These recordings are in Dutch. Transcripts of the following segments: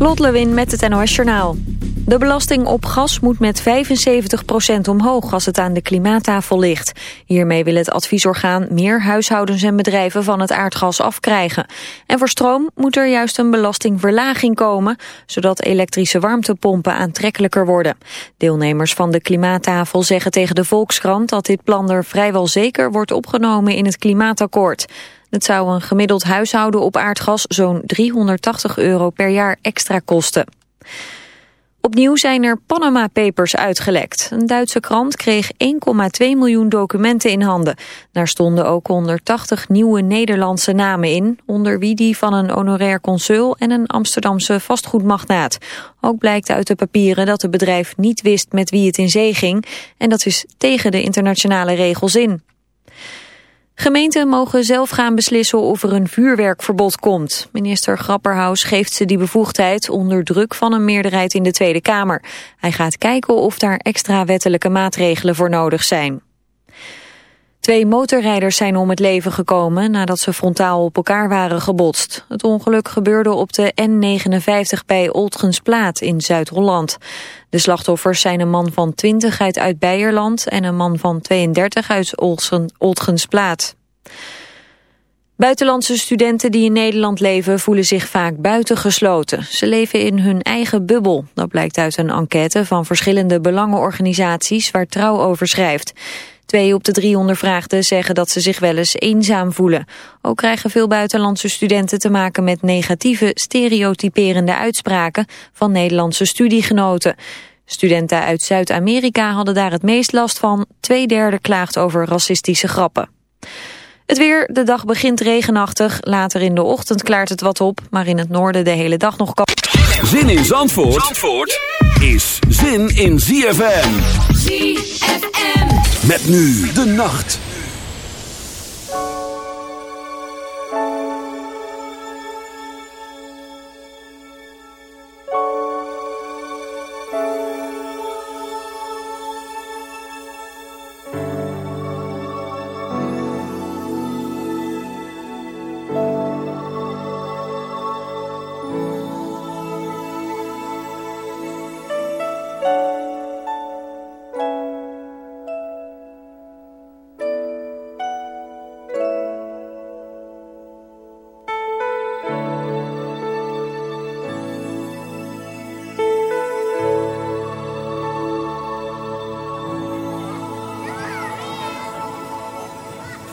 Lot Lewin met het NOS Journaal. De belasting op gas moet met 75% omhoog als het aan de klimaattafel ligt. Hiermee wil het adviesorgaan meer huishoudens en bedrijven van het aardgas afkrijgen. En voor stroom moet er juist een belastingverlaging komen, zodat elektrische warmtepompen aantrekkelijker worden. Deelnemers van de klimaattafel zeggen tegen de Volkskrant dat dit plan er vrijwel zeker wordt opgenomen in het klimaatakkoord. Het zou een gemiddeld huishouden op aardgas zo'n 380 euro per jaar extra kosten. Opnieuw zijn er Panama Papers uitgelekt. Een Duitse krant kreeg 1,2 miljoen documenten in handen. Daar stonden ook 180 nieuwe Nederlandse namen in... onder wie die van een honorair consul en een Amsterdamse vastgoedmagnaat. Ook blijkt uit de papieren dat het bedrijf niet wist met wie het in zee ging... en dat is tegen de internationale regels in. Gemeenten mogen zelf gaan beslissen of er een vuurwerkverbod komt. Minister Grapperhaus geeft ze die bevoegdheid onder druk van een meerderheid in de Tweede Kamer. Hij gaat kijken of daar extra wettelijke maatregelen voor nodig zijn. Twee motorrijders zijn om het leven gekomen nadat ze frontaal op elkaar waren gebotst. Het ongeluk gebeurde op de N59 bij Oltgensplaat in Zuid-Holland. De slachtoffers zijn een man van 20 uit Uit-Beierland en een man van 32 uit Oltgensplaat. Buitenlandse studenten die in Nederland leven voelen zich vaak buitengesloten. Ze leven in hun eigen bubbel. Dat blijkt uit een enquête van verschillende belangenorganisaties waar Trouw over schrijft. Twee op de drie ondervraagden zeggen dat ze zich wel eens eenzaam voelen. Ook krijgen veel buitenlandse studenten te maken met negatieve, stereotyperende uitspraken van Nederlandse studiegenoten. Studenten uit Zuid-Amerika hadden daar het meest last van. Tweederde klaagt over racistische grappen. Het weer, de dag begint regenachtig. Later in de ochtend klaart het wat op, maar in het noorden de hele dag nog kap. Zin in Zandvoort, Zandvoort is zin in ZFM. ZFM. Met nu de nacht.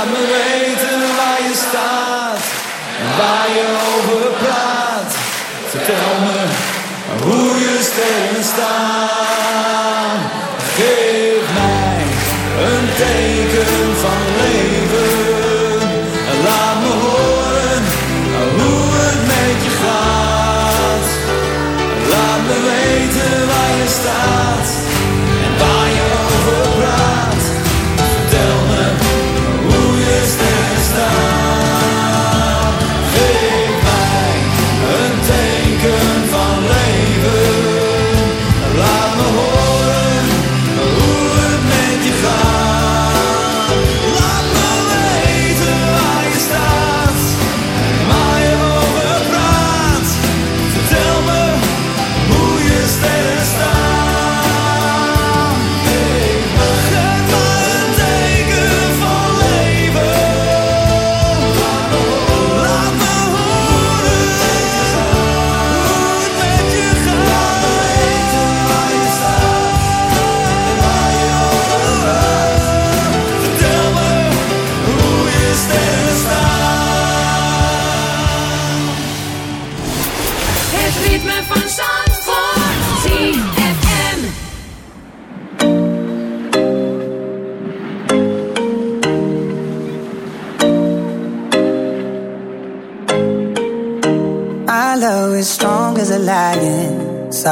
Laat me weten waar je staat en waar je over praat. Vertel me hoe je sterren staan. Geef mij een teken van leven.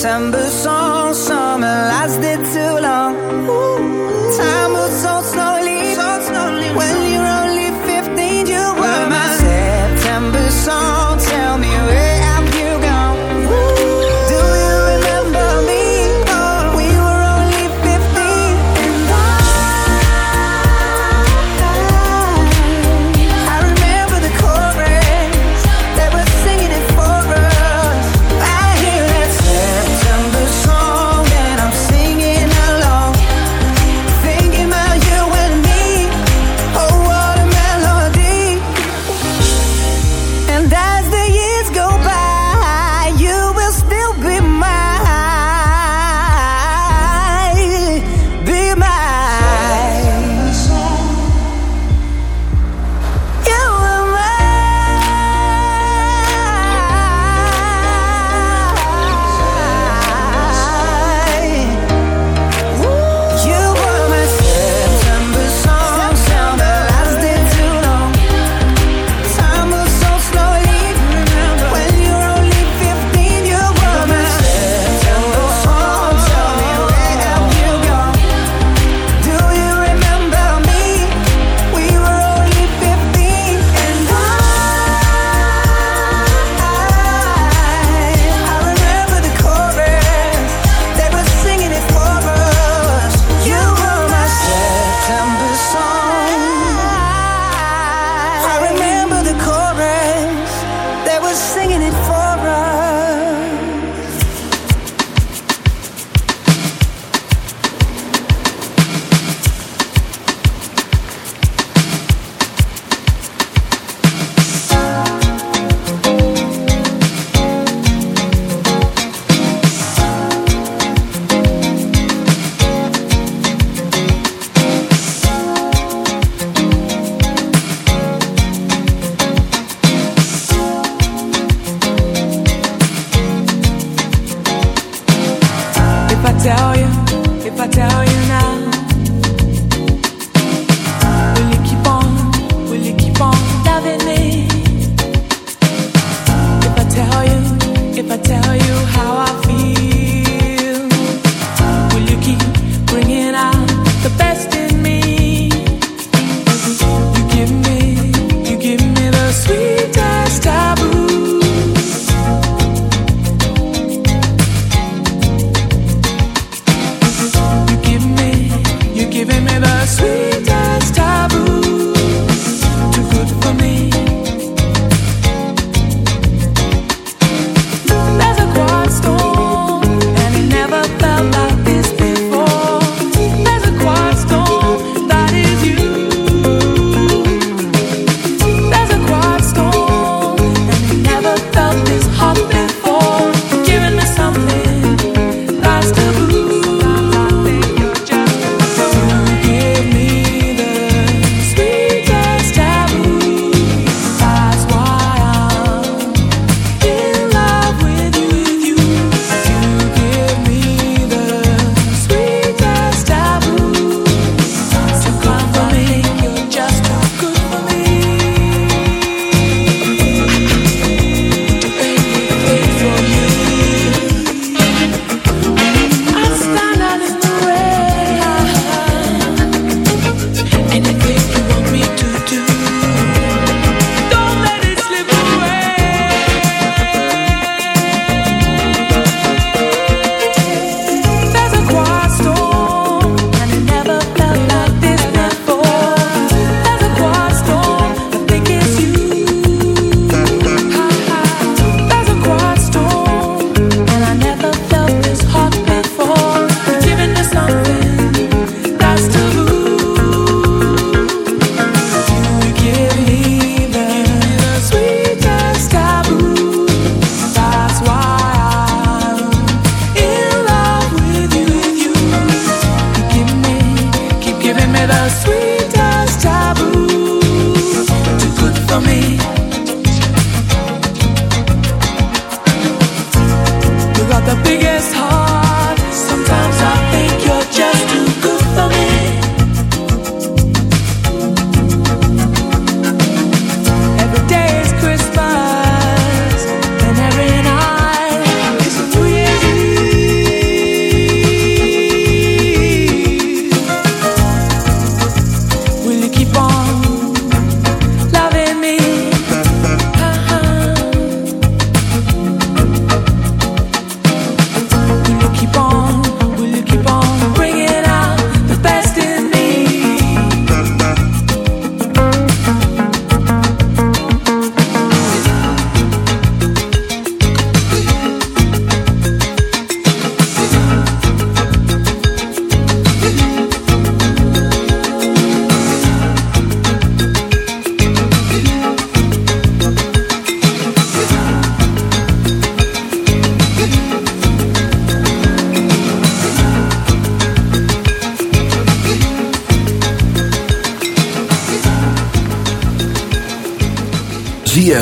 September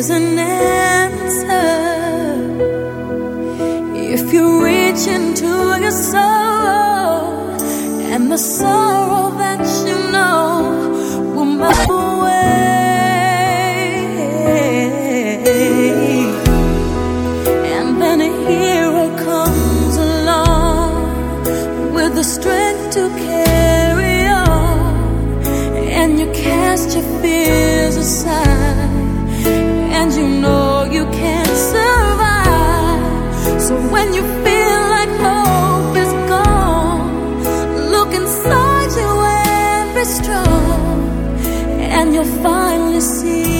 there's an answer if you reach into your soul and the sorrow that you know will melt away. And then a hero comes along with the strength to carry on, and you cast your fears aside. you'll finally see